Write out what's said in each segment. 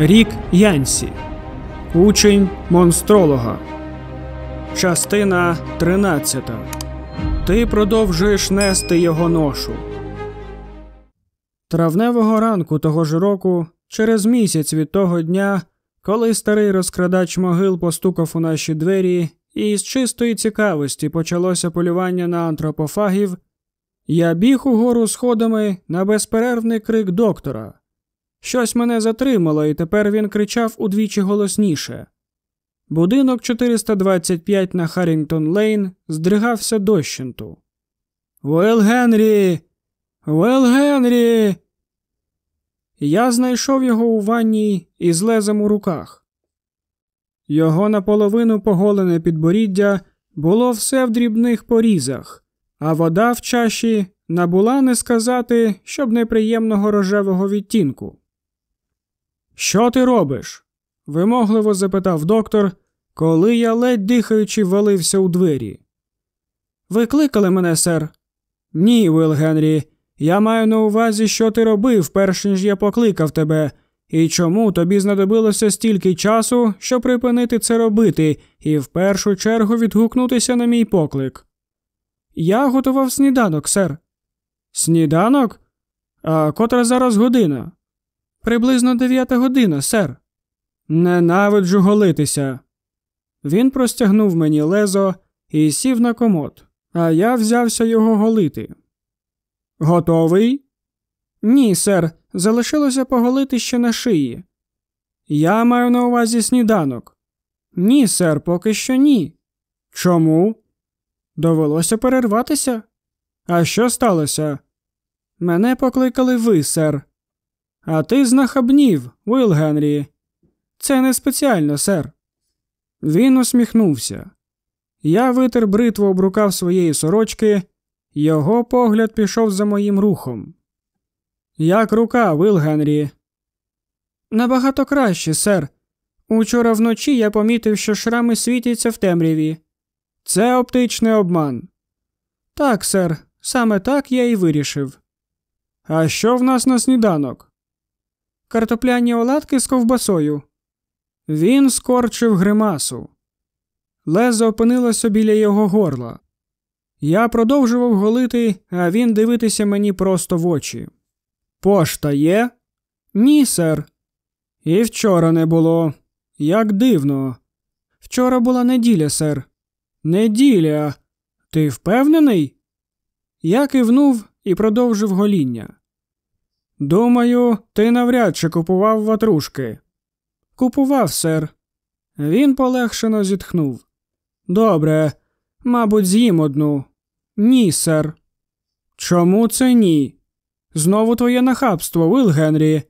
Рік Янсі. Учень монстролога. Частина 13. Ти продовжуєш нести його ношу. Травневого ранку того ж року, через місяць від того дня, коли старий розкрадач могил постукав у наші двері, і з чистої цікавості почалося полювання на антропофагів, я біг угору сходами на безперервний крик доктора. Щось мене затримало, і тепер він кричав удвічі голосніше. Будинок 425 на Харрінгтон Лейн здригався дощенту. Уел Генрі! Уел Генрі! Я знайшов його у ванні із лезом у руках. Його наполовину поголене підборіддя було все в дрібних порізах, а вода в чаші набула не сказати, щоб неприємного рожевого відтінку. Що ти робиш? вимогливо запитав доктор, коли я ледь дихаючи валився у двері. Ви кликали мене, сер? Ні, Вил Генрі. Я маю на увазі, що ти робив, перш ніж я покликав тебе, і чому тобі знадобилося стільки часу, щоб припинити це робити, і в першу чергу відгукнутися на мій поклик. Я готував сніданок, сер. Сніданок? А котра зараз година? Приблизно дев'ята година, сер. Ненавиджу голитися. Він простягнув мені лезо і сів на комод, а я взявся його голити. Готовий? Ні, сер. Залишилося поголити ще на шиї. Я маю на увазі сніданок. Ні, сер, поки що ні. Чому? Довелося перерватися? А що сталося? Мене покликали ви, сер. А ти знахабнів, Уилл Генрі. Це не спеціально, сер. Він усміхнувся. Я витер бритву об рукав своєї сорочки, його погляд пішов за моїм рухом. Як рука, Вил Генрі? Набагато краще, сер. Учора вночі я помітив, що шрами світяться в темряві. Це оптичний обман. Так, сер, саме так я і вирішив. А що в нас на сніданок? Картопляні оладки з ковбасою. Він скорчив гримасу. Лезо опинилося біля його горла. Я продовжував голити, а він дивитися мені просто в очі. Пошта є? Ні, сер. І вчора не було. Як дивно. Вчора була неділя, сер. Неділя. Ти впевнений? Я кивнув і продовжив гоління. Думаю, ти навряд чи купував ватрушки. Купував, сер. Він полегшено зітхнув. Добре, мабуть, з'їм одну. Ні, сер. Чому це ні? Знову твоє нахабство, Вил Генрі.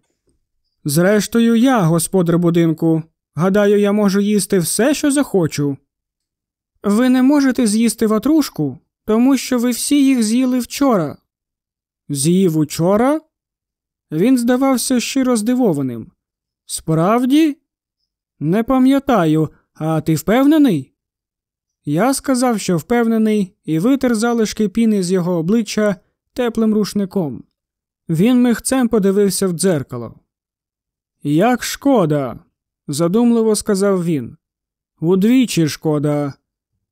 Зрештою, я, господар будинку. Гадаю, я можу їсти все, що захочу. Ви не можете з'їсти ватрушку, тому що ви всі їх з'їли вчора. З'їв учора? Він здавався щиро здивованим. Справді? Не пам'ятаю, а ти впевнений? Я сказав, що впевнений, і витер залишки піни з його обличчя теплим рушником. Він михцем подивився в дзеркало. Як шкода, задумливо сказав він. Удвічі шкода.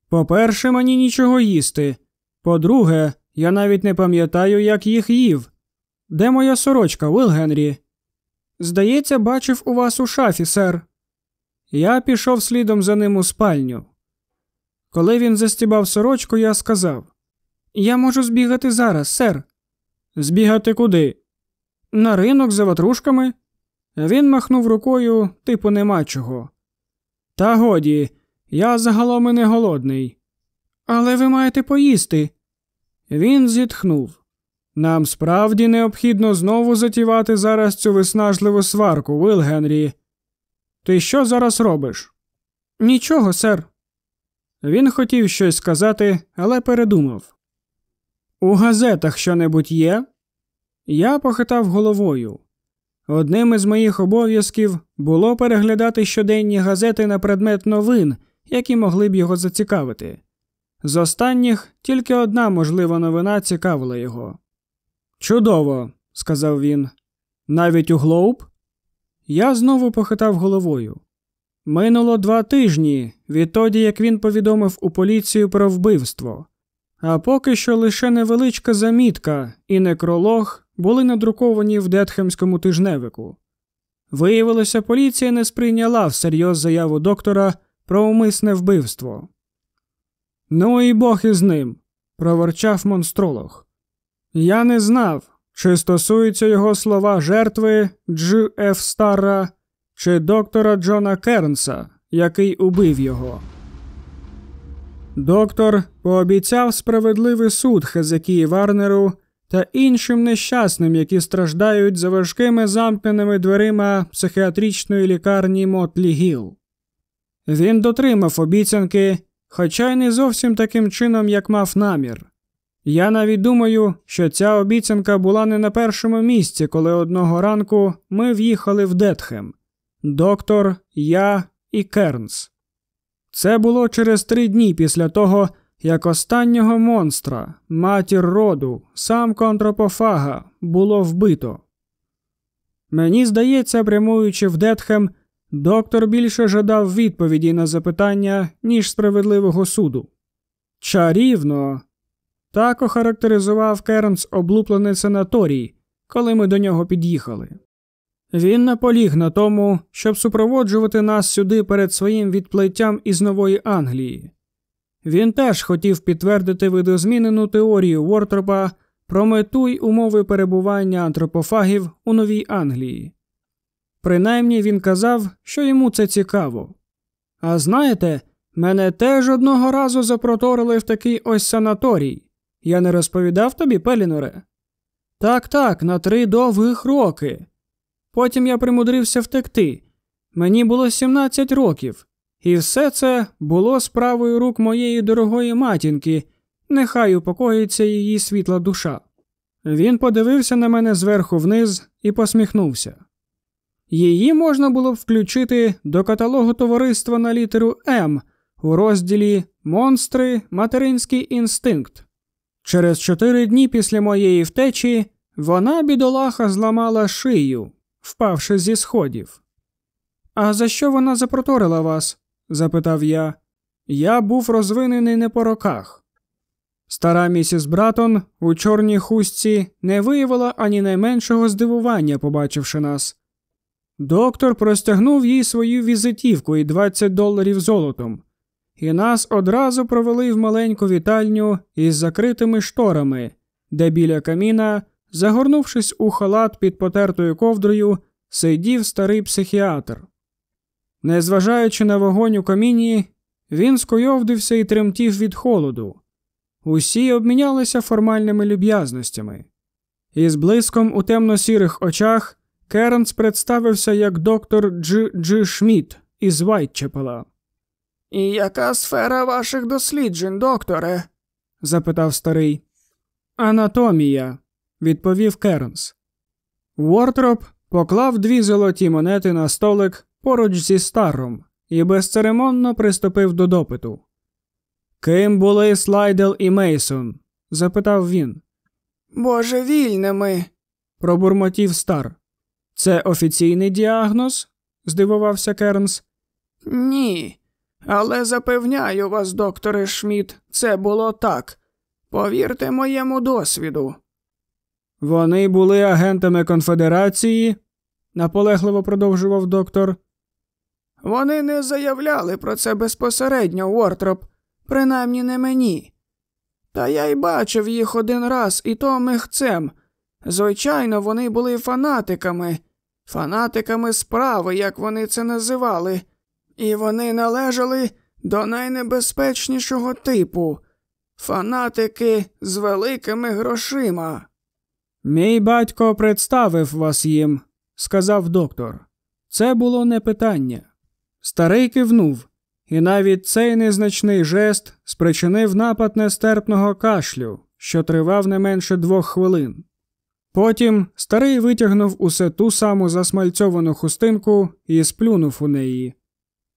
По-перше, мені нічого їсти. По-друге, я навіть не пам'ятаю, як їх їв. Де моя сорочка, Вил Генрі? Здається, бачив у вас у шафі, сер. Я пішов слідом за ним у спальню. Коли він застібав сорочку, я сказав Я можу збігати зараз, сер. Збігати куди? На ринок за ватрушками. Він махнув рукою, типу, нема чого. Та годі, я загалом і не голодний. Але ви маєте поїсти. Він зітхнув. Нам справді необхідно знову затівати зараз цю виснажливу сварку, Вил Генрі. Ти що зараз робиш? Нічого, сер. Він хотів щось сказати, але передумав. У газетах що небудь є? Я похитав головою. Одним із моїх обов'язків було переглядати щоденні газети на предмет новин, які могли б його зацікавити. З останніх тільки одна можлива новина цікавила його. Чудово, сказав він. Навіть у Глоуб? Я знову похитав головою. Минуло два тижні відтоді, як він повідомив у поліцію про вбивство, а поки що лише невеличка замітка і некролог були надруковані в Детхемському тижневику. Виявилося, поліція не сприйняла всерйоз заяву доктора про умисне вбивство. Ну і Бог із ним, проворчав монстролог. Я не знав, чи стосуються його слова жертви Дж. Ф. Стара чи доктора Джона Кернса, який убив його. Доктор пообіцяв справедливий суд Хезекії Варнеру та іншим нещасним, які страждають за важкими замкненими дверима психіатричної лікарні Мотлі Гіл. Він дотримав обіцянки, хоча й не зовсім таким чином, як мав намір. Я навіть думаю, що ця обіцянка була не на першому місці, коли одного ранку ми в'їхали в Детхем доктор, я і Кернс. Це було через три дні після того, як останнього монстра, матір роду, сам контропофага, було вбито. Мені здається, прямуючи в Детхем, доктор більше жадав відповіді на запитання, ніж справедливого суду. Чарівно. Так охарактеризував Кернс облуплений санаторій, коли ми до нього під'їхали. Він наполіг на тому, щоб супроводжувати нас сюди перед своїм відплиттям із Нової Англії. Він теж хотів підтвердити видозмінену теорію Вортропа про мету й умови перебування антропофагів у Новій Англії. Принаймні він казав, що йому це цікаво. А знаєте, мене теж одного разу запроторили в такий ось санаторій. Я не розповідав тобі, Пеліноре? Так, так, на три довгих роки. Потім я примудрився втекти. Мені було 17 років, і все це було справою рук моєї дорогої матінки, нехай упокоїться її світла душа. Він подивився на мене зверху вниз і посміхнувся. Її можна було б включити до каталогу товариства на літеру М у розділі Монстри, материнський інстинкт. Через чотири дні після моєї втечі вона, бідолаха, зламала шию, впавши зі сходів. А за що вона запроторила вас? запитав я. Я був розвинений не по роках. Стара місіс Братон у чорній хустці не виявила ані найменшого здивування, побачивши нас. Доктор простягнув їй свою візитівку і 20 доларів золотом, і нас одразу провели в маленьку вітальню із закритими шторами, де біля каміна Загорнувшись у халат під потертою ковдрою, сидів старий психіатр. Незважаючи на вогонь у каміні, він скойовдився і тремтів від холоду. Усі обмінялися формальними люб'язностями. Із блиском у темно-сірих очах Кернс представився як доктор Дж. Дж. Шмідт із Вайтчепела. І яка сфера ваших досліджень, докторе? запитав старий. Анатомія, відповів Кернс. Уортроп поклав дві золоті монети на столик поруч зі старом і безцеремонно приступив до допиту. Ким були Слайдел і Мейсон? запитав він. Божевільними, пробурмотів стар. Це офіційний діагноз? здивувався Кернс. Ні, але запевняю вас, докторе Шмідт, це було так. Повірте моєму досвіду. Вони були агентами конфедерації, наполегливо продовжував доктор. Вони не заявляли про це безпосередньо, Уортроп, принаймні не мені. Та я й бачив їх один раз, і то михцем. Звичайно, вони були фанатиками, фанатиками справи, як вони це називали, і вони належали до найнебезпечнішого типу фанатики з великими грошима. Мій батько представив вас їм, сказав доктор. Це було не питання. Старий кивнув, і навіть цей незначний жест спричинив напад нестерпного кашлю, що тривав не менше двох хвилин. Потім старий витягнув усе ту саму засмальцьовану хустинку і сплюнув у неї.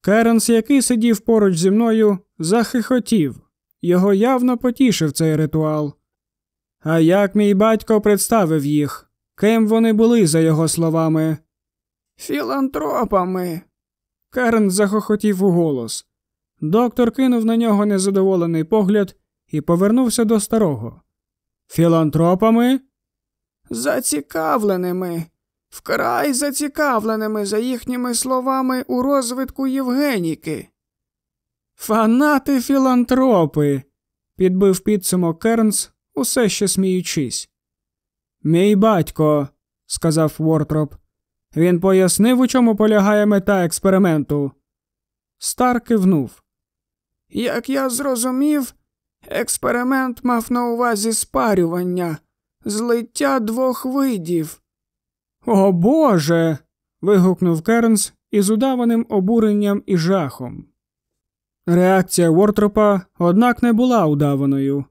Керенс, який сидів поруч зі мною, захихотів. Його явно потішив цей ритуал. А як мій батько представив їх, ким вони були, за його словами? Філантропами. Керн захохотів у голос. Доктор кинув на нього незадоволений погляд і повернувся до старого. Філантропами? Зацікавленими, вкрай зацікавленими, за їхніми словами, у розвитку Євгеніки. Фанати філантропи, підбив підсумок Кернс, усе ще сміючись. Мій батько, сказав Вортроп. Він пояснив, у чому полягає мета експерименту. Стар кивнув. Як я зрозумів, експеримент мав на увазі спарювання, злиття двох видів. О Боже. вигукнув Кернс із удаваним обуренням і жахом. Реакція Вортропа, однак, не була удаваною.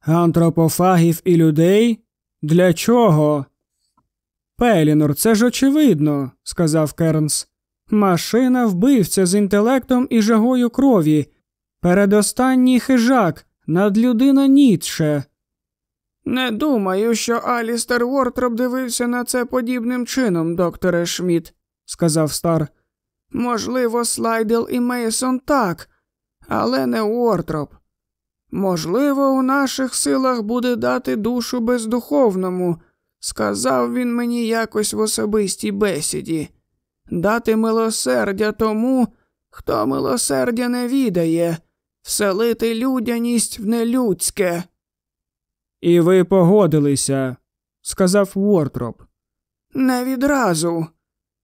Антропофагів і людей? Для чого? Пелінор, це ж очевидно, сказав Кернс. Машина вбивця з інтелектом і жагою крові. Передостанній хижак, надлюдина Ніцше. Не думаю, що Алістер Вортроп дивився на це подібним чином, докторе Шмідт», – сказав стар. Можливо, Слайдел і Мейсон так, але не Уортроп. Можливо, у наших силах буде дати душу бездуховному, сказав він мені якось в особистій бесіді, дати милосердя тому, хто милосердя не відає, вселити людяність в нелюдське. І ви погодилися, сказав Уортроп. Не відразу.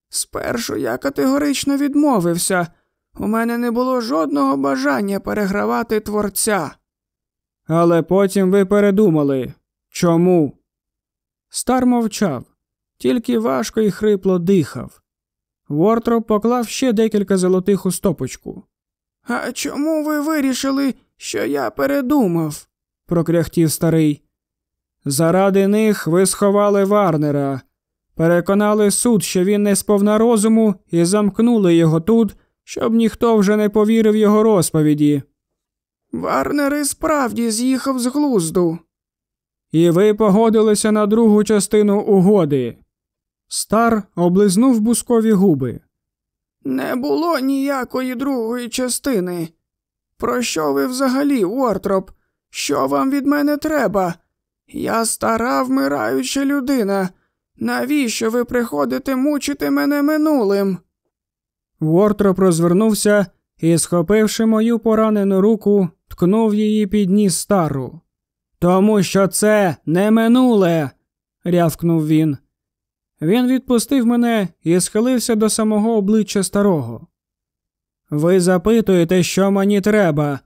Спершу я категорично відмовився. У мене не було жодного бажання перегравати творця. Але потім ви передумали. Чому? Стар мовчав, тільки важко і хрипло дихав. Вортроп поклав ще декілька золотих у стопочку. А чому ви вирішили, що я передумав? прокряхтів старий. Заради них ви сховали Варнера, переконали суд, що він не сповна розуму, і замкнули його тут, щоб ніхто вже не повірив його розповіді. Варнер і справді з'їхав з глузду. І ви погодилися на другу частину угоди. Стар облизнув бускові губи. Не було ніякої другої частини. Про що ви взагалі, Уортроп? Що вам від мене треба? Я стара вмираюча людина. Навіщо ви приходите мучити мене минулим? Уортроп розвернувся і, схопивши мою поранену руку, ткнув її під ніс стару. Тому що це не минуле, рявкнув він. Він відпустив мене і схилився до самого обличчя старого. Ви запитуєте, що мені треба.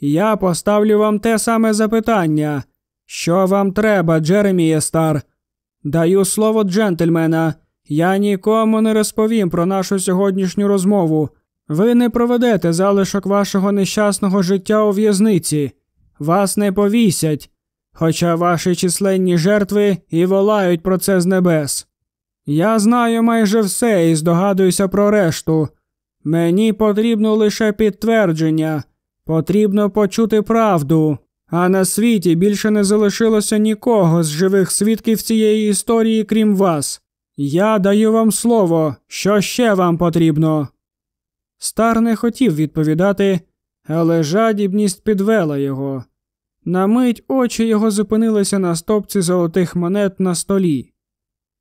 Я поставлю вам те саме запитання. Що вам треба, Джереміє Стар? Даю слово джентльмена. Я нікому не розповім про нашу сьогоднішню розмову. Ви не проведете залишок вашого нещасного життя у в'язниці. Вас не повісять, хоча ваші численні жертви і волають про це з небес. Я знаю майже все і здогадуюся про решту. Мені потрібно лише підтвердження, потрібно почути правду, а на світі більше не залишилося нікого з живих свідків цієї історії, крім вас. Я даю вам слово, що ще вам потрібно. Стар не хотів відповідати, але жадібність підвела його. На мить очі його зупинилися на стопці золотих монет на столі.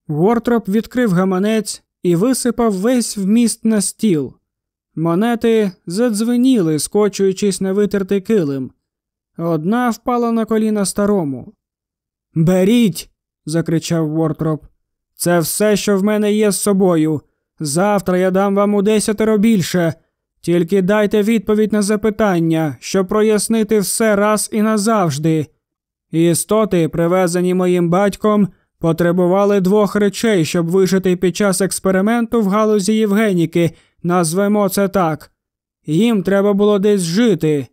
Гортроп відкрив гаманець і висипав весь вміст на стіл. Монети задзвеніли, скочуючись на витертий килим. Одна впала на коліна старому. Беріть. закричав Вортроп. Це все, що в мене є з собою. Завтра я дам вам у десятеро більше. Тільки дайте відповідь на запитання, щоб прояснити все раз і назавжди. Істоти, привезені моїм батьком, потребували двох речей, щоб вижити під час експерименту в галузі Євгеніки, назвемо це так. Їм треба було десь жити.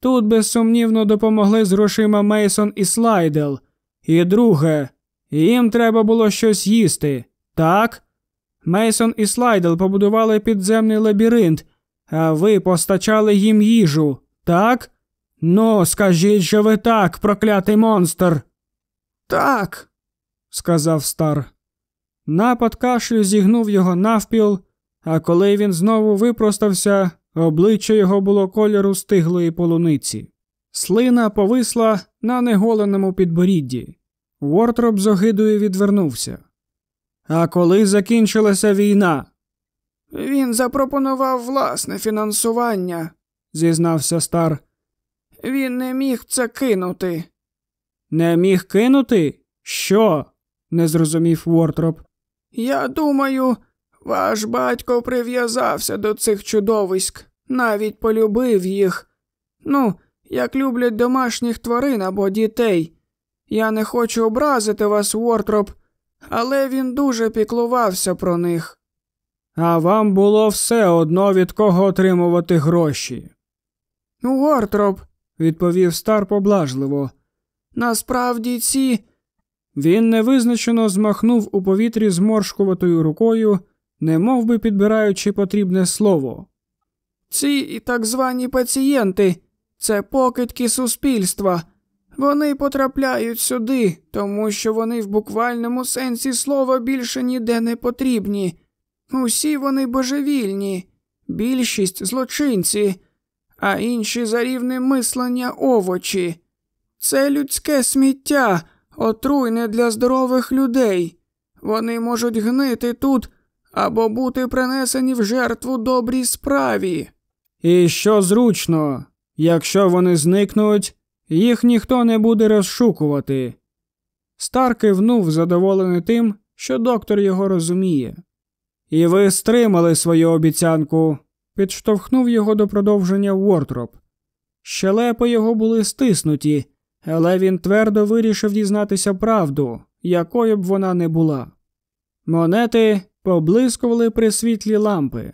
Тут безсумнівно допомогли з грошима Мейсон і Слайдел. І друге, їм треба було щось їсти, так? Мейсон і Слайдел побудували підземний лабіринт, а ви постачали їм їжу, так? Ну, скажіть, що ви так, проклятий монстр. Так, сказав стар. Напад кашлю зігнув його навпіл, а коли він знову випростався, обличчя його було кольору стиглої полуниці. Слина повисла на неголеному підборідді. Вортроп з огидою відвернувся. А коли закінчилася війна? Він запропонував власне фінансування, зізнався стар. Він не міг це кинути. Не міг кинути? Що? не зрозумів Вортроп. Я думаю, ваш батько прив'язався до цих чудовиськ, навіть полюбив їх. Ну, як люблять домашніх тварин або дітей. Я не хочу образити вас, Вортроп, але він дуже піклувався про них. А вам було все одно від кого отримувати гроші. Вортроп, відповів стар поблажливо. Насправді ці. Він невизначено змахнув у повітрі зморшкуватою рукою, не мов би підбираючи потрібне слово. Ці і так звані пацієнти це покидьки суспільства. Вони потрапляють сюди, тому що вони в буквальному сенсі слова більше ніде не потрібні. Усі вони божевільні, більшість злочинці, а інші за рівнем мислення овочі. Це людське сміття, отруйне для здорових людей. Вони можуть гнити тут або бути принесені в жертву добрій справі. І що зручно, якщо вони зникнуть, їх ніхто не буде розшукувати. Стар кивнув, задоволений тим, що доктор його розуміє. І ви стримали свою обіцянку, підштовхнув його до продовження Вортроп. Щелепи його були стиснуті, але він твердо вирішив дізнатися правду, якою б вона не була. Монети поблискували при світлі лампи.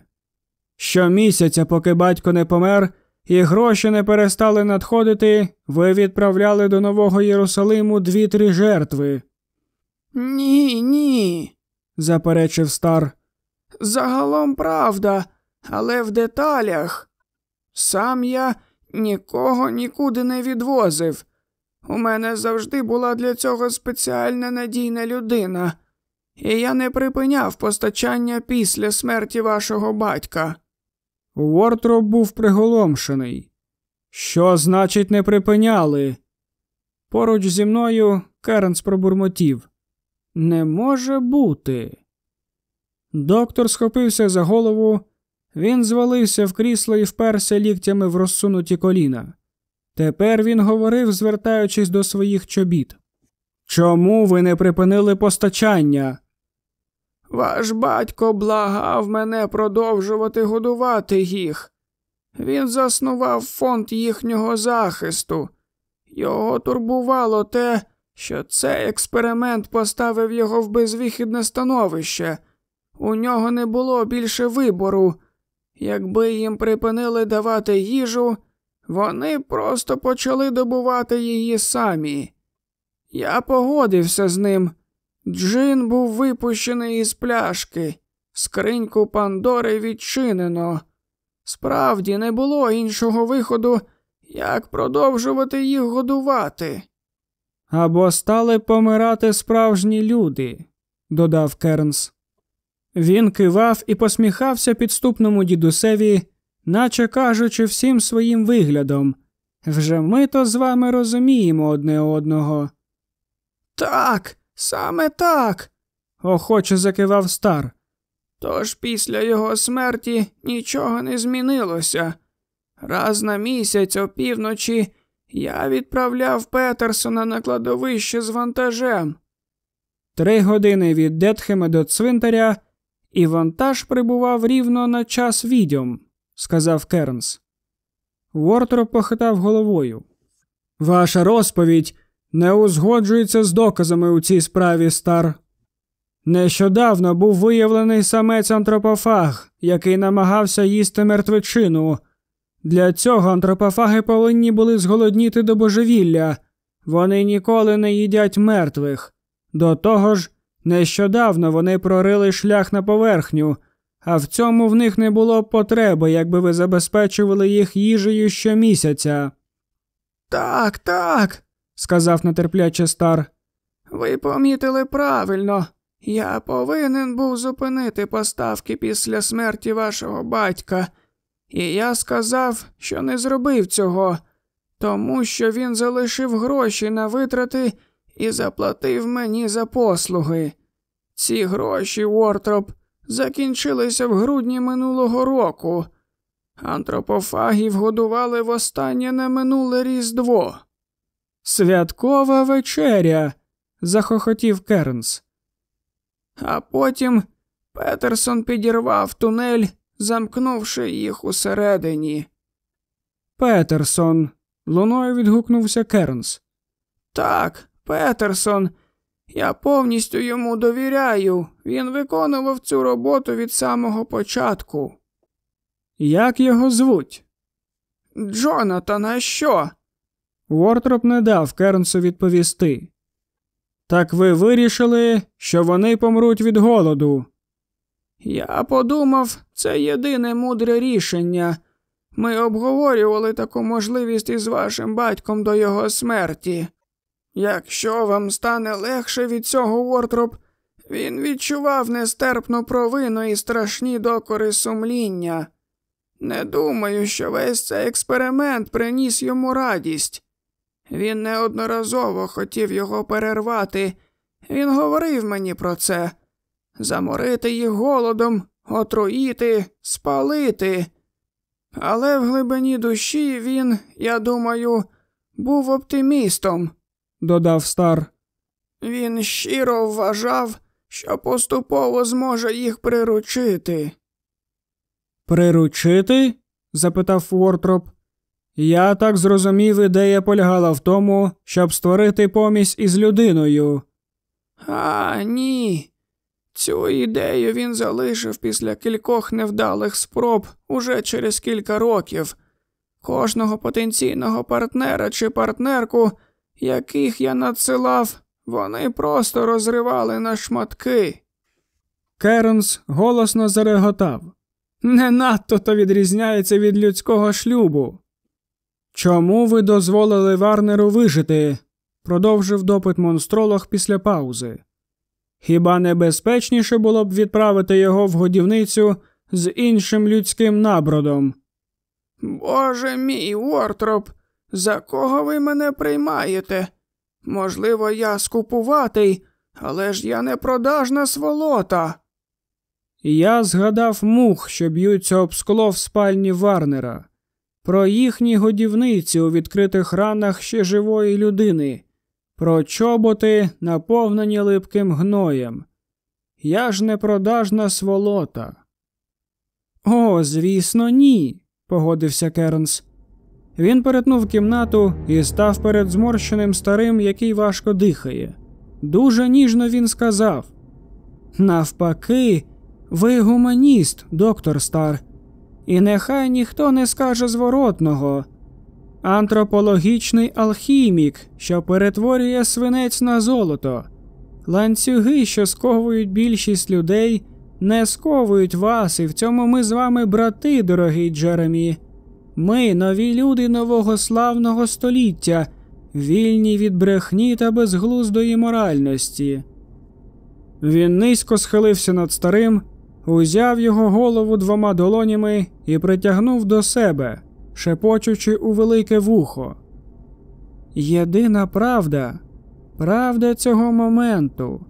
Щомісяця, поки батько не помер, і гроші не перестали надходити, ви відправляли до Нового Єрусалиму дві-три жертви. Ні, ні, заперечив стар. Загалом правда, але в деталях. Сам я нікого нікуди не відвозив. У мене завжди була для цього спеціальна надійна людина, і я не припиняв постачання після смерті вашого батька. Уортроп був приголомшений. Що значить, не припиняли? Поруч зі мною Керенс пробурмотів. Не може бути. Доктор схопився за голову, він звалився в крісло і вперся ліктями в розсунуті коліна. Тепер він говорив, звертаючись до своїх чобіт. Чому ви не припинили постачання? Ваш батько благав мене продовжувати годувати їх. Він заснував фонд їхнього захисту. Його турбувало те, що цей експеримент поставив його в безвихідне становище. У нього не було більше вибору. Якби їм припинили давати їжу, вони просто почали добувати її самі. Я погодився з ним. Джин був випущений із пляшки, скриньку Пандори відчинено. Справді не було іншого виходу, як продовжувати їх годувати. Або стали помирати справжні люди, додав Кернс. Він кивав і посміхався підступному дідусеві, наче кажучи всім своїм виглядом вже ми то з вами розуміємо одне одного. Так, саме так, охоче закивав стар. Тож після його смерті нічого не змінилося. Раз на місяць опівночі я відправляв Петерсона на кладовище з вантажем. Три години від Детхема до цвинтаря, і вантаж прибував рівно на час відьом, сказав Кернс. Вортроп похитав головою. Ваша розповідь не узгоджується з доказами у цій справі, стар. Нещодавно був виявлений самець антропофаг, який намагався їсти мертвечину. Для цього антропофаги повинні були зголодніти до божевілля. Вони ніколи не їдять мертвих. До того ж, нещодавно вони прорили шлях на поверхню, а в цьому в них не було потреби, якби ви забезпечували їх їжею щомісяця. Так, так, сказав нетерпляче стар. Ви помітили правильно. Я повинен був зупинити поставки після смерті вашого батька, і я сказав, що не зробив цього, тому що він залишив гроші на витрати і заплатив мені за послуги. Ці гроші, Уортроп, закінчилися в грудні минулого року. Антропофагів годували востаннє на минуле Різдво. Святкова вечеря. захохотів Кернс. А потім Петерсон підірвав тунель, замкнувши їх усередині. Петерсон. луною відгукнувся Кернс. Так, Петерсон. Я повністю йому довіряю. Він виконував цю роботу від самого початку. Як його звуть? Джонатана що? Уортроп не дав Кернсу відповісти. Так ви вирішили, що вони помруть від голоду. Я подумав, це єдине мудре рішення. Ми обговорювали таку можливість із вашим батьком до його смерті. Якщо вам стане легше від цього Уортроп, він відчував нестерпну провину і страшні докори сумління. Не думаю, що весь цей експеримент приніс йому радість. Він неодноразово хотів його перервати. Він говорив мені про це заморити їх голодом, отруїти, спалити. Але в глибині душі він, я думаю, був оптимістом, додав стар. Він щиро вважав, що поступово зможе їх приручити. Приручити? запитав Вортроп. Я так зрозумів, ідея полягала в тому, щоб створити помість із людиною. А, ні. Цю ідею він залишив після кількох невдалих спроб уже через кілька років. Кожного потенційного партнера чи партнерку, яких я надсилав, вони просто розривали на шматки. Кернс голосно зареготав. Не надто то відрізняється від людського шлюбу. Чому ви дозволили Варнеру вижити? продовжив допит монстролог після паузи. Хіба небезпечніше було б відправити його в годівницю з іншим людським набродом? Боже мій Уортроп, за кого ви мене приймаєте? Можливо, я скупуватий, але ж я не продажна сволота. Я згадав мух, що б'ються об скло в спальні Варнера, про їхні годівниці у відкритих ранах ще живої людини, про чоботи, наповнені липким гноєм. Я ж не продажна сволота. О, звісно, ні, погодився Кернс. Він перетнув кімнату і став перед зморщеним старим, який важко дихає. Дуже ніжно він сказав Навпаки, ви гуманіст, доктор Стар, і нехай ніхто не скаже зворотного. Антропологічний алхімік, що перетворює свинець на золото, ланцюги, що сковують більшість людей, не сковують вас, і в цьому ми з вами брати, дорогий Джеремі. Ми нові люди нового славного століття, вільні від брехні та безглуздої моральності. Він низько схилився над старим, узяв його голову двома долонями і притягнув до себе, шепочучи у велике вухо. Єдина правда, правда цього моменту.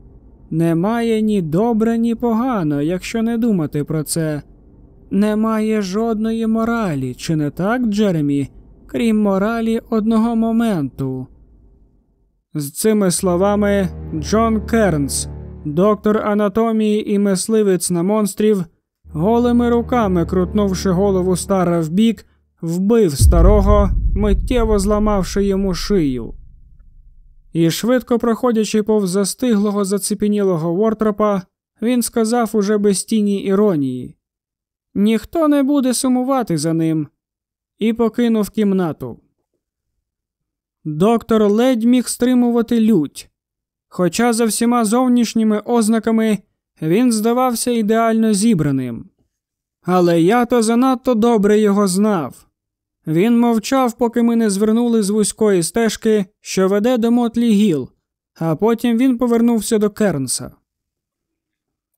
Немає ні добре, ні погано, якщо не думати про це. Немає жодної моралі, чи не так, Джеремі, крім моралі одного моменту. З цими словами Джон Кернс, доктор анатомії і мисливець на монстрів, голими руками крутнувши голову стара вбік, вбив старого, миттєво зламавши йому шию. І, швидко проходячи повз застиглого зацепенілого Вортропа, він сказав уже без тіні іронії Ніхто не буде сумувати за ним, і покинув кімнату. Доктор ледь міг стримувати лють, хоча за всіма зовнішніми ознаками він здавався ідеально зібраним. Але я то занадто добре його знав. Він мовчав, поки ми не звернули з вузької стежки, що веде до Мотлі Гіл, а потім він повернувся до Кернса.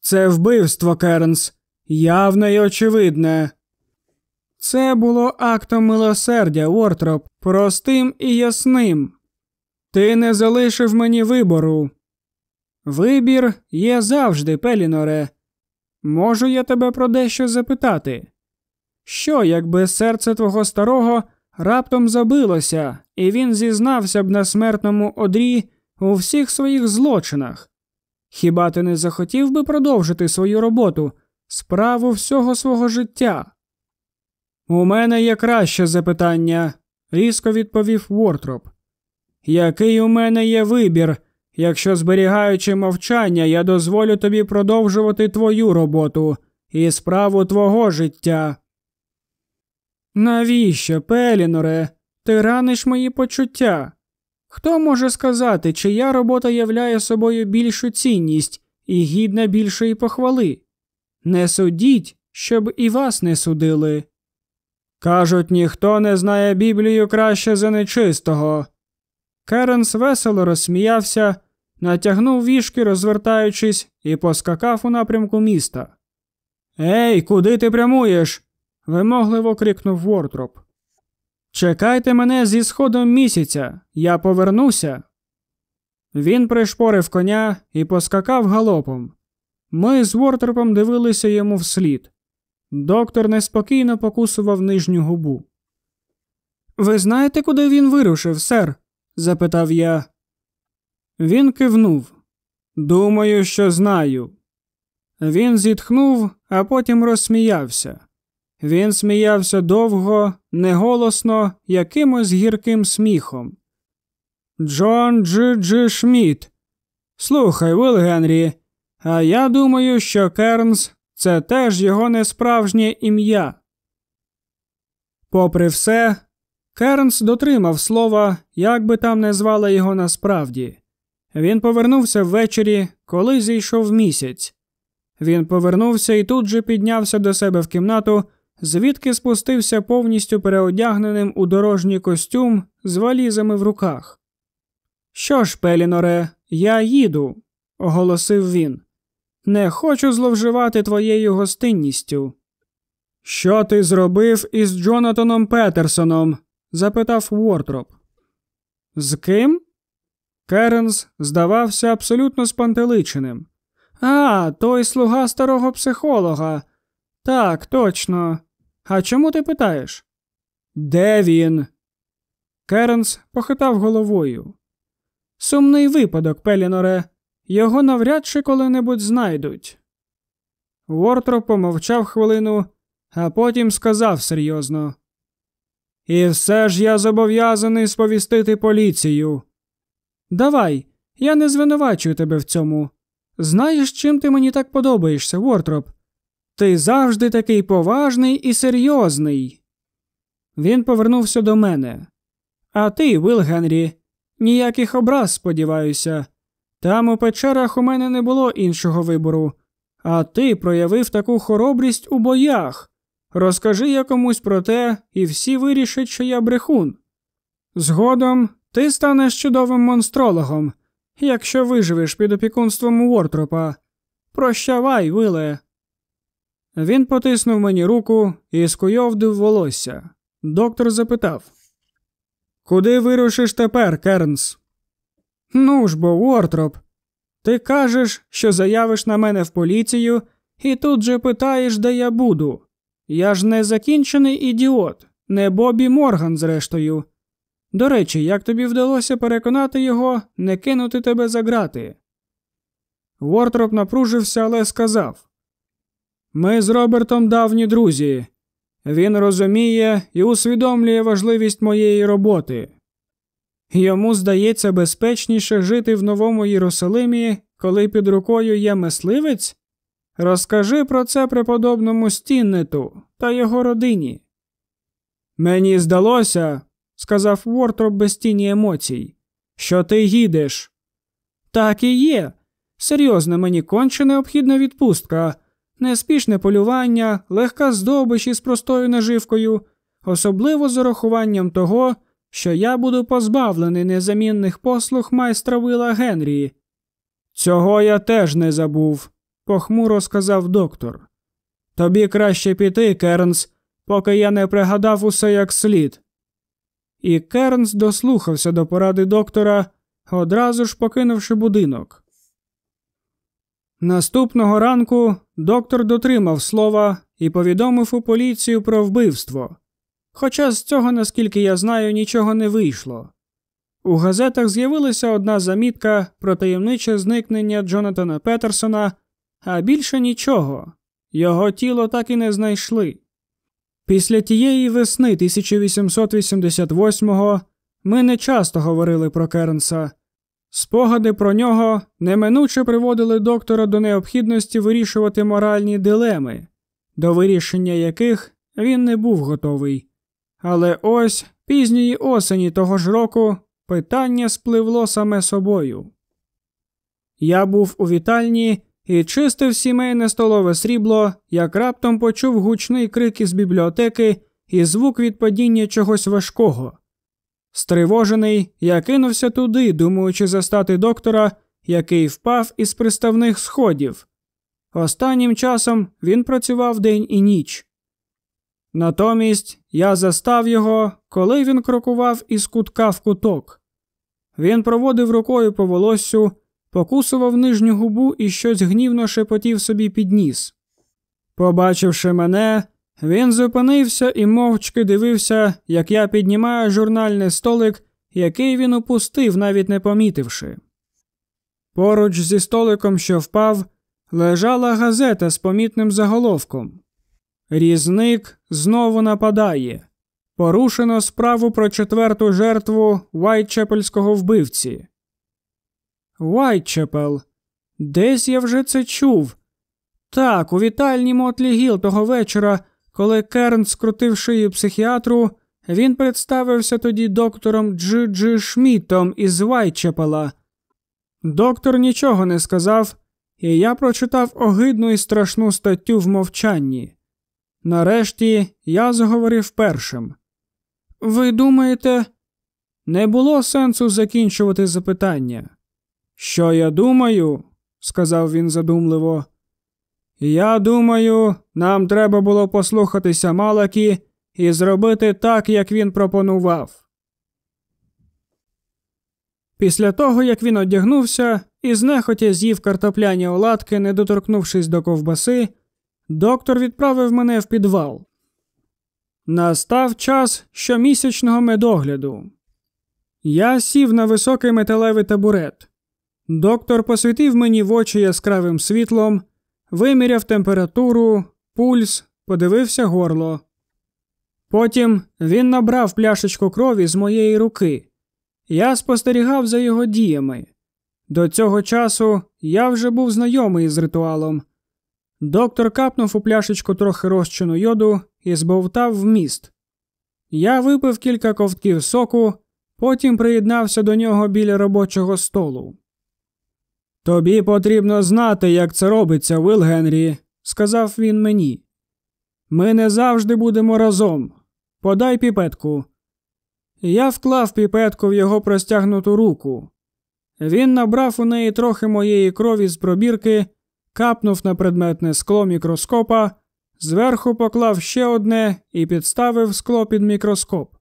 Це вбивство, Кернс, явне й очевидне. Це було актом милосердя, Уортроп, простим і ясним. Ти не залишив мені вибору. Вибір є завжди, Пеліноре. Можу я тебе про дещо запитати? Що, якби серце твого старого раптом забилося, і він зізнався б на смертному одрі у всіх своїх злочинах? Хіба ти не захотів би продовжити свою роботу, справу всього свого життя? У мене є краще запитання, різко відповів Вортроп. Який у мене є вибір, якщо, зберігаючи мовчання, я дозволю тобі продовжувати твою роботу і справу твого життя? Навіщо, Пеліноре, ти раниш мої почуття? Хто може сказати, чия робота являє собою більшу цінність і гідна більшої похвали? Не судіть, щоб і вас не судили. Кажуть, ніхто не знає Біблію краще за нечистого. Керенс весело розсміявся, натягнув вішки, розвертаючись, і поскакав у напрямку міста. Ей, куди ти прямуєш? вимогливо крикнув Вортроп. Чекайте мене зі сходом місяця, я повернуся. Він пришпорив коня і поскакав галопом. Ми з Вортропом дивилися йому вслід. Доктор неспокійно покусував нижню губу. Ви знаєте, куди він вирушив, сер? Запитав я. Він кивнув. Думаю, що знаю. Він зітхнув, а потім розсміявся. Він сміявся довго, неголосно, якимось гірким сміхом. Джон Дж. Дж. Шміт. Слухай, Вил Генрі, а я думаю, що Кернс це теж його несправжнє ім'я. Попри все, Кернс дотримав слова, як би там не звали його насправді. Він повернувся ввечері, коли зійшов місяць. Він повернувся і тут же піднявся до себе в кімнату, звідки спустився повністю переодягненим у дорожній костюм з валізами в руках. Що ж, Пеліноре, я їду, оголосив він. Не хочу зловживати твоєю гостинністю. Що ти зробив із Джонатаном Петерсоном? Запитав Уортроп. З ким? Керенс здавався абсолютно спантеличеним. А, той слуга старого психолога. Так, точно. А чому ти питаєш? Де він? Керенс похитав головою. Сумний випадок, Пеліноре. Його навряд чи коли-небудь знайдуть. Вортроп помовчав хвилину, а потім сказав серйозно. І все ж я зобов'язаний сповістити поліцію. Давай, я не звинувачую тебе в цьому. Знаєш, чим ти мені так подобаєшся, Вортроп? Ти завжди такий поважний і серйозний. Він повернувся до мене. А ти, Вил Генрі, ніяких образ, сподіваюся. Там у печерах у мене не було іншого вибору, а ти проявив таку хоробрість у боях. Розкажи я комусь про те, і всі вирішать, що я брехун. Згодом ти станеш чудовим монстрологом, якщо виживеш під опікунством Уортропа. Прощавай, Виле. Він потиснув мені руку і скуйовдив волосся. Доктор запитав Куди вирушиш тепер, Кернс? Ну ж бо, Уортроп, ти кажеш, що заявиш на мене в поліцію, і тут же питаєш, де я буду. Я ж не закінчений ідіот, не Бобі Морган, зрештою. До речі, як тобі вдалося переконати його не кинути тебе за грати? Вортроп напружився, але сказав Ми з Робертом давні друзі. Він розуміє і усвідомлює важливість моєї роботи. Йому здається безпечніше жити в новому Єрусалимі, коли під рукою є мисливець? Розкажи про це преподобному стіннету та його родині. Мені здалося, сказав Вортроп без тіні емоцій, що ти їдеш. Так і є. Серйозно, мені конче необхідна відпустка, неспішне полювання, легка здобич із простою наживкою, особливо з урахуванням того, що я буду позбавлений незамінних послуг майстра Вила Генрі. Цього я теж не забув, похмуро сказав доктор. Тобі краще піти, Кернс, поки я не пригадав усе як слід. І Кернс дослухався до поради доктора, одразу ж покинувши будинок. Наступного ранку доктор дотримав слова і повідомив у поліцію про вбивство. Хоча з цього, наскільки я знаю, нічого не вийшло. У газетах з'явилася одна замітка про таємниче зникнення Джонатана Петерсона, а більше нічого. Його тіло так і не знайшли. Після тієї весни 1888-го ми не часто говорили про Кернса. Спогади про нього неминуче приводили доктора до необхідності вирішувати моральні дилеми, до вирішення яких він не був готовий. Але ось пізньої осені того ж року питання спливло саме собою. Я був у вітальні і чистив сімейне столове срібло, як раптом почув гучний крик із бібліотеки і звук від падіння чогось важкого. Стривожений, я кинувся туди, думаючи застати доктора, який впав із приставних сходів. Останнім часом він працював день і ніч. Натомість я застав його, коли він крокував із кутка в куток. Він проводив рукою по волоссю, покусував нижню губу і щось гнівно шепотів собі під ніс. Побачивши мене, він зупинився і мовчки дивився, як я піднімаю журнальний столик, який він опустив, навіть не помітивши. Поруч зі столиком, що впав, лежала газета з помітним заголовком. Різник знову нападає. Порушено справу про четверту жертву Вайтчепельського вбивці. Вайтчепел. Десь я вже це чув. Так, у вітальні Мотлі Гіл того вечора, коли Керн скрутив шию психіатру, він представився тоді доктором Джи Джи Шмітом із Вайтчепела. Доктор нічого не сказав, і я прочитав огидну і страшну статтю в мовчанні. Нарешті я заговорив першим. Ви думаєте, не було сенсу закінчувати запитання? Що я думаю, сказав він задумливо. Я думаю, нам треба було послухатися Малакі і зробити так, як він пропонував. Після того, як він одягнувся і знехотя з'їв картопляні оладки, не доторкнувшись до ковбаси, доктор відправив мене в підвал. Настав час щомісячного медогляду. Я сів на високий металевий табурет. Доктор посвітив мені в очі яскравим світлом, виміряв температуру, пульс, подивився горло. Потім він набрав пляшечку крові з моєї руки. Я спостерігав за його діями. До цього часу я вже був знайомий з ритуалом. Доктор капнув у пляшечку трохи розчину йоду і збовтав вміст. Я випив кілька ковтків соку, потім приєднався до нього біля робочого столу. Тобі потрібно знати, як це робиться, Вил Генрі, сказав він мені. Ми не завжди будемо разом. Подай піпетку. Я вклав піпетку в його простягнуту руку. Він набрав у неї трохи моєї крові з пробірки, капнув на предметне скло мікроскопа, зверху поклав ще одне і підставив скло під мікроскоп.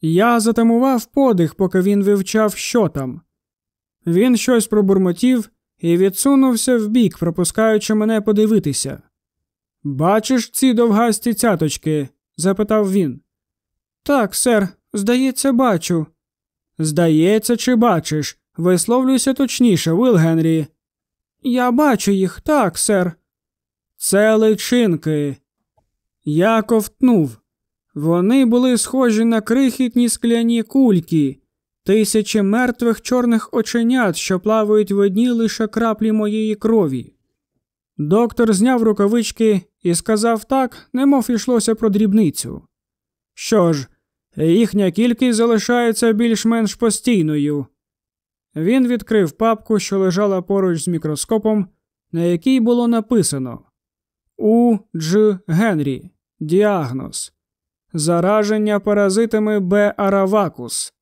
Я затамував подих, поки він вивчав, що там. Він щось пробурмотів і відсунувся вбік, пропускаючи мене подивитися. Бачиш ці довгасті цяточки? запитав він. Так, сер, здається, бачу. Здається, чи бачиш? Висловлюйся точніше, Вил Генрі. Я бачу їх, так, сер. Це личинки. Я ковтнув. Вони були схожі на крихітні скляні кульки, тисячі мертвих чорних оченят, що плавають в одній лише краплі моєї крові. Доктор зняв рукавички і сказав так, немов йшлося про дрібницю. Що ж, їхня кількість залишається більш-менш постійною. Він відкрив папку, що лежала поруч з мікроскопом, на якій було написано У. Дж. Генрі. Діагноз. Зараження паразитами Б. Аравакус.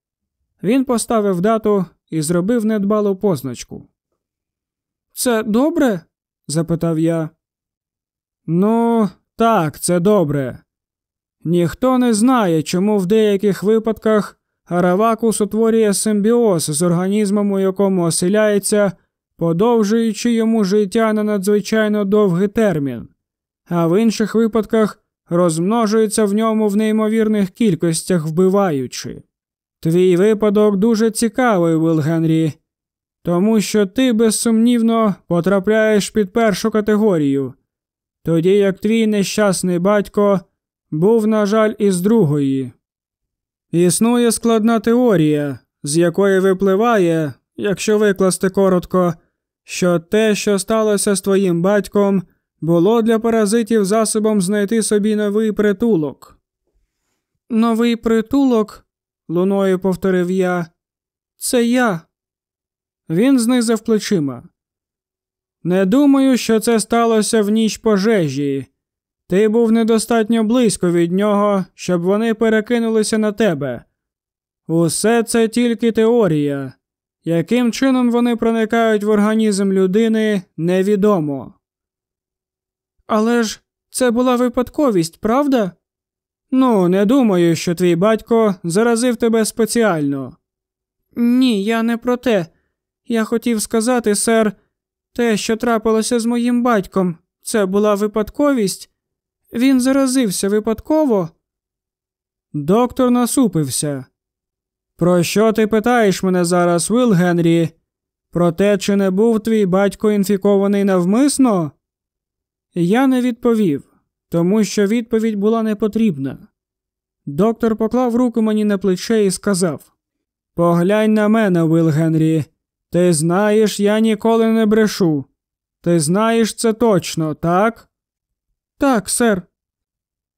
Він поставив дату і зробив недбалу позначку. Це добре? запитав я. Ну, так, це добре. Ніхто не знає, чому в деяких випадках Аравакус утворює симбіоз з організмом, у якому оселяється, подовжуючи йому життя на надзвичайно довгий термін, а в інших випадках розмножується в ньому в неймовірних кількостях вбиваючи. Твій випадок дуже цікавий, Вил Генрі, тому що ти безсумнівно потрапляєш під першу категорію, тоді як твій нещасний батько був, на жаль, із другої. Існує складна теорія, з якої випливає, якщо викласти коротко, що те, що сталося з твоїм батьком, було для паразитів засобом знайти собі новий притулок. Новий притулок, луною повторив я, це я. Він знизив плечима. Не думаю, що це сталося в ніч пожежі. Ти був недостатньо близько від нього, щоб вони перекинулися на тебе. Усе це тільки теорія. Яким чином вони проникають в організм людини, невідомо. Але ж це була випадковість, правда? Ну, не думаю, що твій батько заразив тебе спеціально. Ні, я не про те. Я хотів сказати, сер, те, що трапилося з моїм батьком, це була випадковість. Він заразився випадково. Доктор насупився. Про що ти питаєш мене зараз, Вил Генрі? Про те, чи не був твій батько інфікований навмисно? Я не відповів, тому що відповідь була непотрібна. Доктор поклав руку мені на плече і сказав Поглянь на мене, Вил Генрі. Ти знаєш, я ніколи не брешу. Ти знаєш це точно, так? Так, сер.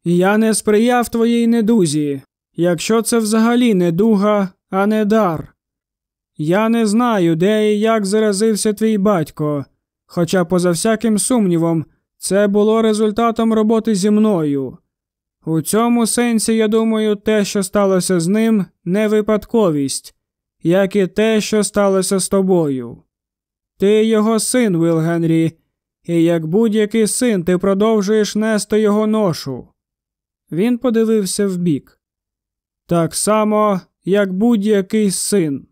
Я не сприяв твоїй недузі, якщо це взагалі недуга, а не дар. Я не знаю, де і як заразився твій батько, хоча, поза всяким сумнівом, це було результатом роботи зі мною. У цьому сенсі, я думаю, те, що сталося з ним, не випадковість, як і те, що сталося з тобою. Ти його син, Вил Генрі, і як будь-який син ти продовжуєш нести його ношу. Він подивився вбік. Так само, як будь-який син.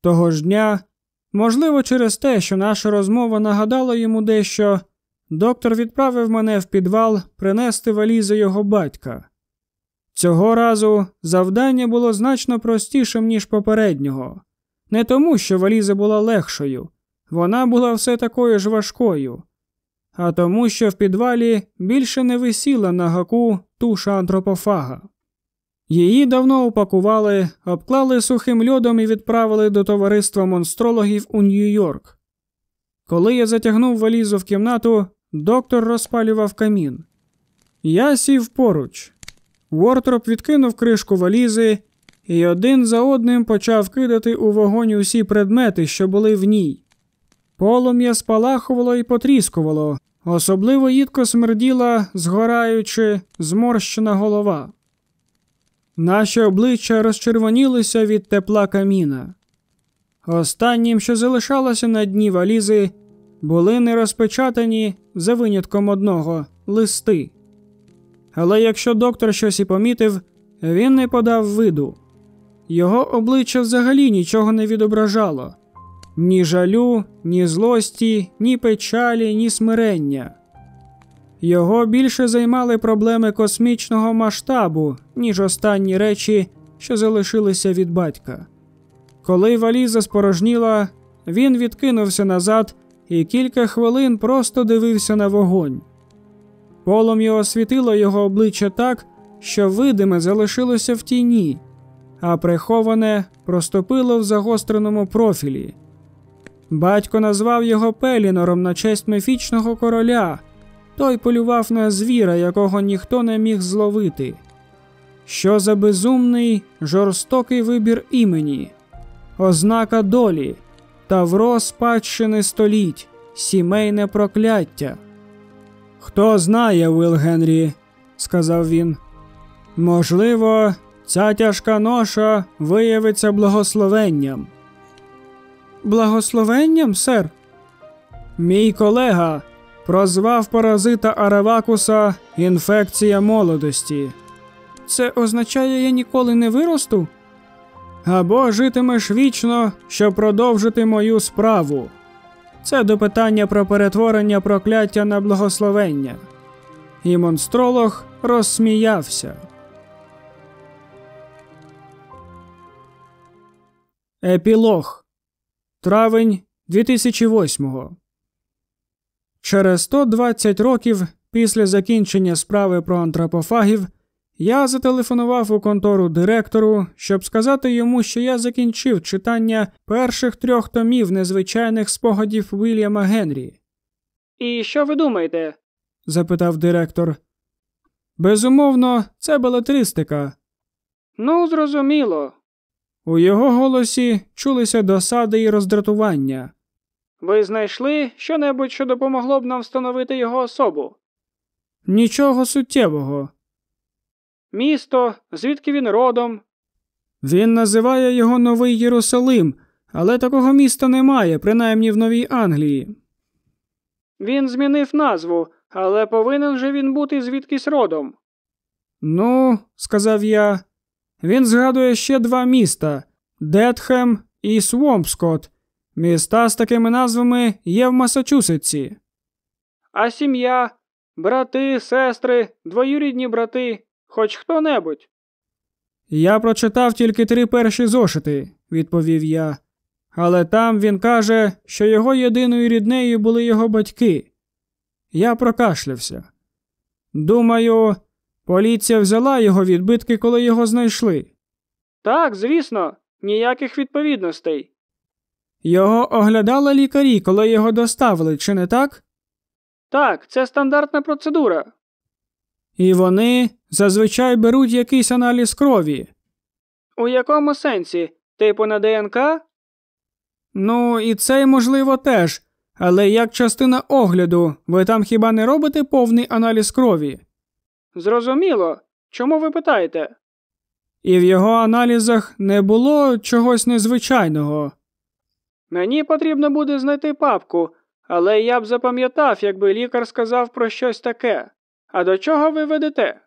Того ж дня, можливо, через те, що наша розмова нагадала йому дещо, доктор відправив мене в підвал принести валізи його батька. Цього разу завдання було значно простішим, ніж попереднього, не тому, що валіза була легшою, вона була все такою ж важкою, а тому, що в підвалі більше не висіла на гаку туша антропофага. Її давно упакували, обклали сухим льодом і відправили до товариства монстрологів у Нью-Йорк. Коли я затягнув валізу в кімнату, доктор розпалював камін. Я сів поруч. Вортроп відкинув кришку валізи і один за одним почав кидати у вогонь усі предмети, що були в ній. Полум'я спалахувало і потріскувало, особливо їдко смерділа, згораючи, зморщена голова. Наші обличчя розчервонілися від тепла каміна. Останнім, що залишалося на дні валізи, були нерозпечатані, за винятком одного, листи. Але якщо доктор щось і помітив, він не подав виду. Його обличчя взагалі нічого не відображало ні жалю, ні злості, ні печалі, ні смирення. Його більше займали проблеми космічного масштабу, ніж останні речі, що залишилися від батька. Коли валіза спорожніла, він відкинувся назад і кілька хвилин просто дивився на вогонь. Полум'я освітило його обличчя так, що видиме залишилося в тіні, а приховане проступило в загостреному профілі. Батько назвав його Пелінором на честь міфічного короля. Той полював на звіра, якого ніхто не міг зловити. Що за безумний, жорстокий вибір імені, ознака долі, тавро спадщини століть, сімейне прокляття. Хто знає, Вил Генрі, сказав він. Можливо, ця тяжка ноша виявиться благословенням. Благословенням, сер? Мій колега прозвав паразита Аравакуса інфекція молодості. Це означає, я ніколи не виросту? Або житимеш вічно, щоб продовжити мою справу. Це до питання про перетворення прокляття на благословення. І монстролог розсміявся. Епілог Травень 2008 Через 120 років після закінчення справи про антропофагів я зателефонував у контору директору, щоб сказати йому, що я закінчив читання перших трьох томів незвичайних спогадів Вільяма Генрі. І що ви думаєте? запитав директор. Безумовно, це белетристика. Ну, зрозуміло. У його голосі чулися досади і роздратування. Ви знайшли щонебудь, що допомогло б нам встановити його особу? Нічого суттєвого. Місто, звідки він родом? Він називає його Новий Єрусалим, але такого міста немає, принаймні в Новій Англії. Він змінив назву, але повинен же він бути звідкись родом. Ну, сказав я, він згадує ще два міста Детхем і Свомпскот. Міста з такими назвами є в Масачусетсі. А сім'я, брати, сестри, двоюрідні брати, хоч хто небудь. Я прочитав тільки три перші зошити, відповів я. Але там він каже, що його єдиною ріднею були його батьки. Я прокашлявся. Думаю, поліція взяла його відбитки, коли його знайшли. Так, звісно, ніяких відповідностей. Його оглядали лікарі, коли його доставили, чи не так? Так, це стандартна процедура. І вони зазвичай беруть якийсь аналіз крові. У якому сенсі? Типу на ДНК? Ну, і це можливо теж, але як частина огляду, ви там хіба не робите повний аналіз крові? Зрозуміло. Чому ви питаєте? І в його аналізах не було чогось незвичайного. Мені потрібно буде знайти папку, але я б запам'ятав, якби лікар сказав про щось таке. А до чого ви ведете?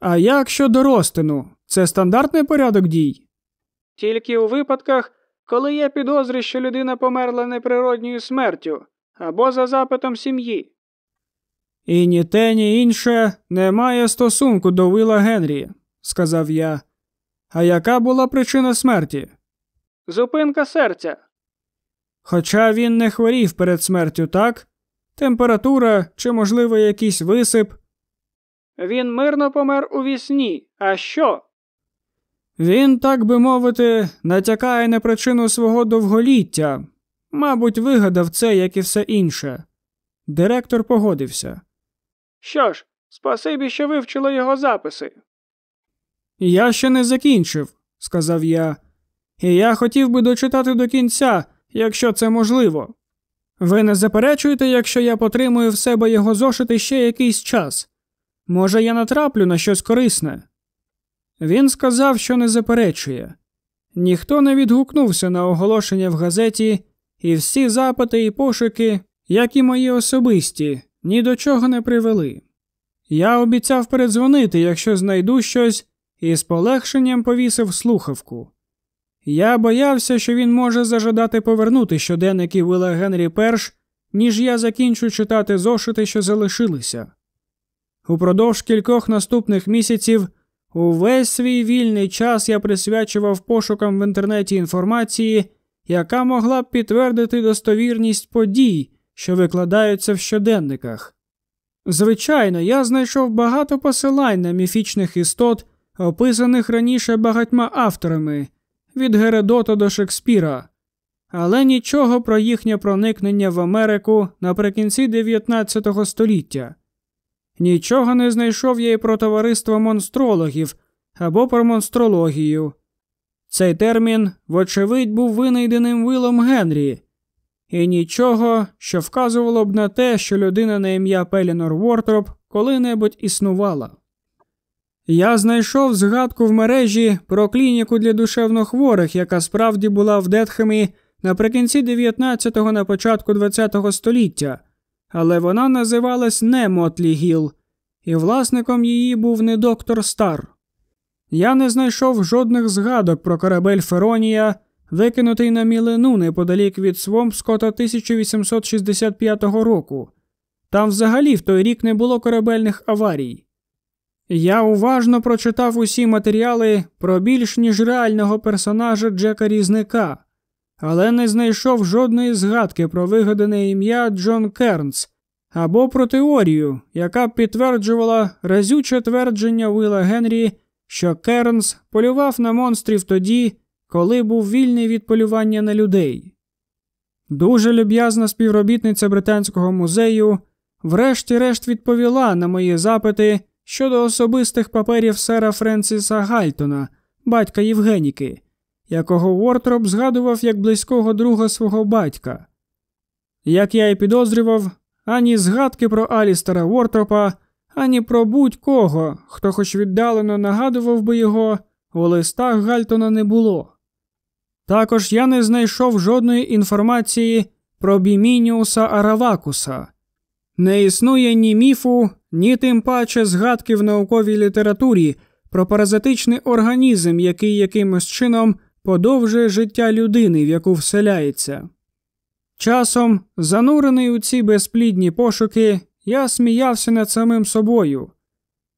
А як щодо розтину? Це стандартний порядок дій? Тільки у випадках, коли є підозри, що людина померла неприродньою смертю або за запитом сім'ї. І ні те, ні інше не має стосунку до Вила Генрі, сказав я. А яка була причина смерті? Зупинка серця. Хоча він не хворів перед смертю, так? Температура чи, можливо, якийсь висип. Він мирно помер у вісні. А що? Він, так би мовити, натякає на причину свого довголіття. Мабуть, вигадав це, як і все інше. Директор погодився. Що ж, спасибі, що вивчили його записи. Я ще не закінчив, сказав я, і я хотів би дочитати до кінця, якщо це можливо. Ви не заперечуєте, якщо я потримую в себе його зошити ще якийсь час? Може, я натраплю на щось корисне? Він сказав, що не заперечує. Ніхто не відгукнувся на оголошення в газеті, і всі запити і пошуки, як і мої особисті, ні до чого не привели. Я обіцяв передзвонити, якщо знайду щось, і з полегшенням повісив слухавку. Я боявся, що він може зажадати повернути щоденники Вила Генрі перш, ніж я закінчу читати зошити, що залишилися. Упродовж кількох наступних місяців увесь свій вільний час я присвячував пошукам в інтернеті інформації, яка могла б підтвердити достовірність подій, що викладаються в щоденниках. Звичайно, я знайшов багато посилань на міфічних істот, описаних раніше багатьма авторами від Гередота до Шекспіра, але нічого про їхнє проникнення в Америку наприкінці 19 століття. Нічого не знайшов я й про товариство монстрологів або про монстрологію. Цей термін, вочевидь, був винайденим Вилом Генрі, і нічого, що вказувало б на те, що людина на ім'я Пелінор Вортроп коли-небудь існувала. Я знайшов згадку в мережі про клініку для душевнохворих, яка справді була в Детхемі наприкінці 19-го на початку 20-го століття, але вона називалась не Мотлі Гіл, і власником її був не доктор Стар. Я не знайшов жодних згадок про корабель Феронія, викинутий на мілину неподалік від Свомпскота 1865 року. Там взагалі в той рік не було корабельних аварій. Я уважно прочитав усі матеріали про більш ніж реального персонажа Джека Різника, але не знайшов жодної згадки про вигадане ім'я Джон Кернс або про теорію, яка підтверджувала разюче твердження Уіла Генрі, що Кернс полював на монстрів тоді, коли був вільний від полювання на людей. Дуже люб'язна співробітниця Британського музею, врешті-решт відповіла на мої запити щодо особистих паперів сера Френсіса Гальтона, батька Євгеніки, якого Уортроп згадував як близького друга свого батька. Як я й підозрював, ані згадки про Алістера Уортропа, ані про будь-кого, хто хоч віддалено нагадував би його, у листах Гальтона не було. Також я не знайшов жодної інформації про Бімініуса Аравакуса. Не існує ні міфу, ні тим паче згадки в науковій літературі про паразитичний організм, який якимось чином подовжує життя людини, в яку вселяється. Часом, занурений у ці безплідні пошуки, я сміявся над самим собою.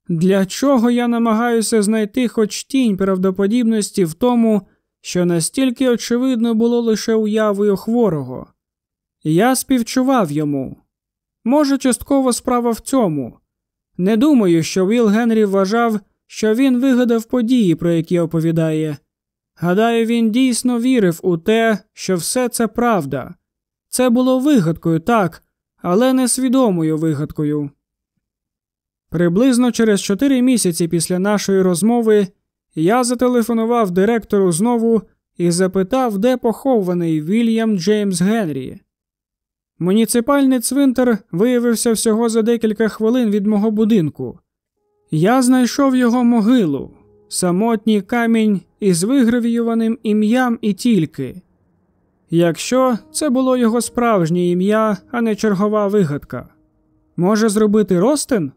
Для чого я намагаюся знайти хоч тінь правдоподібності в тому, що настільки очевидно було лише уявою хворого? Я співчував йому. Може, частково справа в цьому. Не думаю, що Віл Генрі вважав, що він вигадав події, про які оповідає. Гадаю, він дійсно вірив у те, що все це правда. Це було вигадкою, так, але несвідомою вигадкою. Приблизно через чотири місяці після нашої розмови я зателефонував директору знову і запитав, де похований Вільям Джеймс Генрі. Муніципальний цвинтар виявився всього за декілька хвилин від мого будинку. Я знайшов його могилу, самотній камінь із вигравіюваним ім'ям і тільки. Якщо це було його справжнє ім'я, а не чергова вигадка. Може зробити ростин?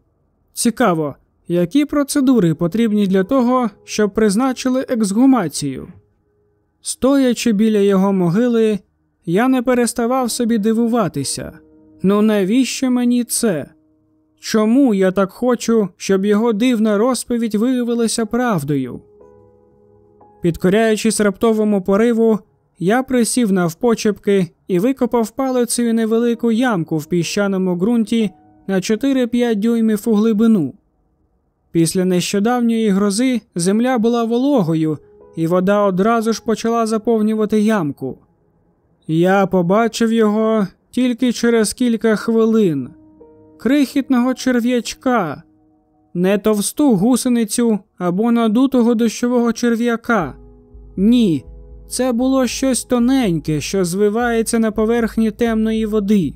Цікаво, які процедури потрібні для того, щоб призначили ексгумацію. Стоячи біля його могили, я не переставав собі дивуватися. Ну навіщо мені це? Чому я так хочу, щоб його дивна розповідь виявилася правдою? Підкоряючись раптовому пориву, я присів навпочепки і викопав палицею невелику ямку в піщаному ґрунті на 4-5 дюймів у глибину. Після нещодавньої грози земля була вологою, і вода одразу ж почала заповнювати ямку. Я побачив його тільки через кілька хвилин, крихітного черв'ячка, не товсту гусеницю або надутого дощового черв'яка. Ні, це було щось тоненьке, що звивається на поверхні темної води,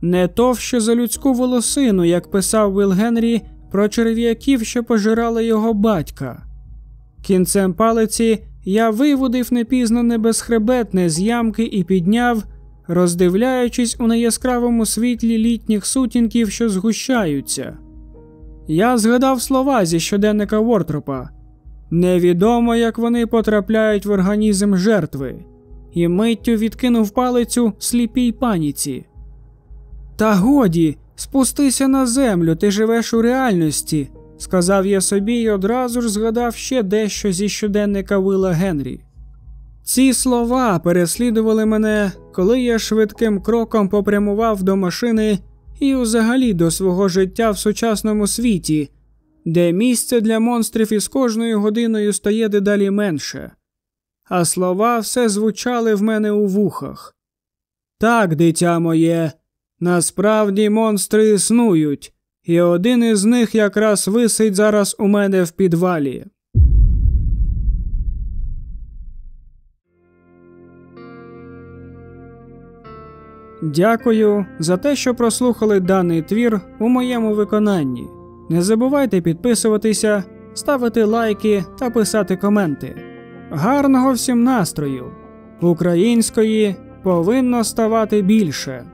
не товще за людську волосину, як писав Віл Генрі про черв'яків, що пожирали його батька. Кінцем палиці я виводив непізнане безхребетне з ямки і підняв, роздивляючись у неяскравому світлі літніх сутінків, що згущаються. Я згадав слова зі щоденника Вортропа. Невідомо, як вони потрапляють в організм жертви, і миттю відкинув палицю сліпій паніці. Та годі, спустися на землю, ти живеш у реальності, сказав я собі і одразу ж згадав ще дещо зі щоденника Вила Генрі. Ці слова переслідували мене, коли я швидким кроком попрямував до машини і взагалі до свого життя в сучасному світі де місце для монстрів із кожною годиною стає дедалі менше, а слова все звучали в мене у вухах. Так, дитя моє, насправді монстри існують, і один із них якраз висить зараз у мене в підвалі. Дякую за те, що прослухали даний твір у моєму виконанні. Не забувайте підписуватися, ставити лайки та писати коменти. Гарного всім настрою! Української повинно ставати більше.